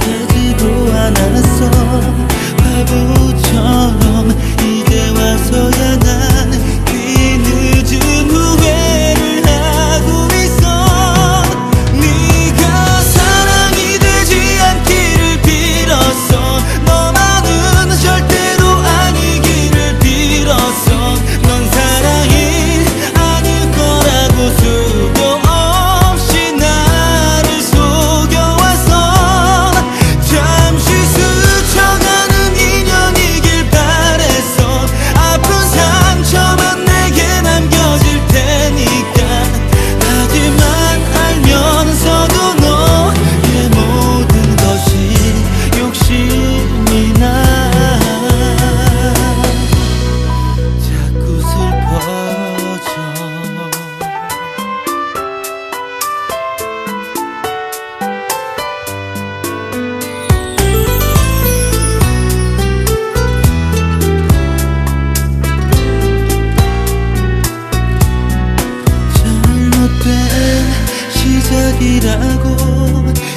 생각하지도 않았어. 바보 시작이라고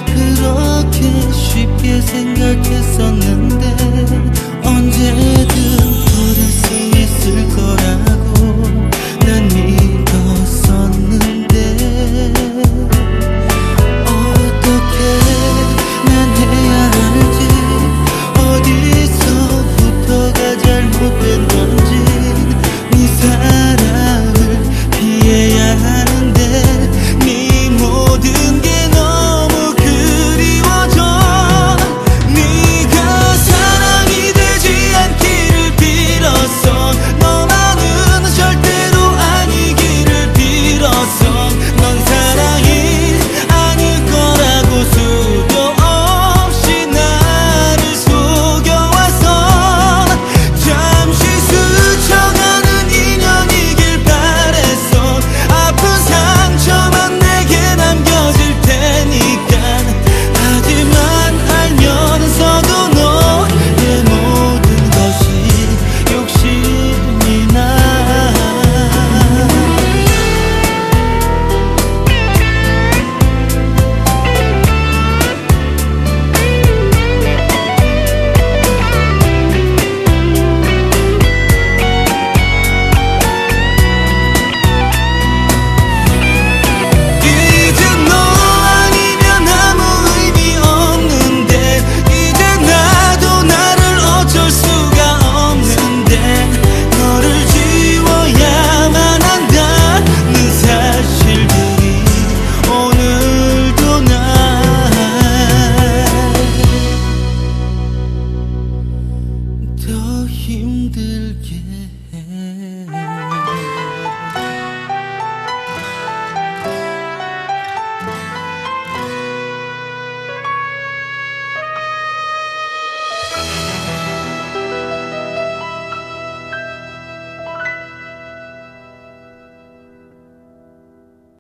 그렇게 쉽게 생각했었는데